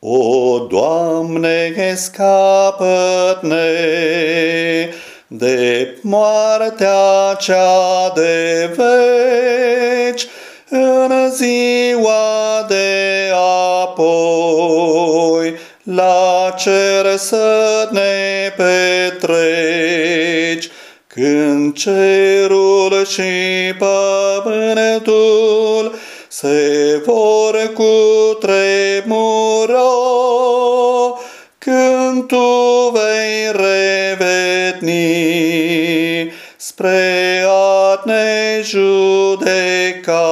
O, Doamne, scapă-ne de moartea cea de veci în ziua de apoi la cer să ne petreci, când cerul și pământul se vor cutremura, tu vei revedni spre a ne judeca.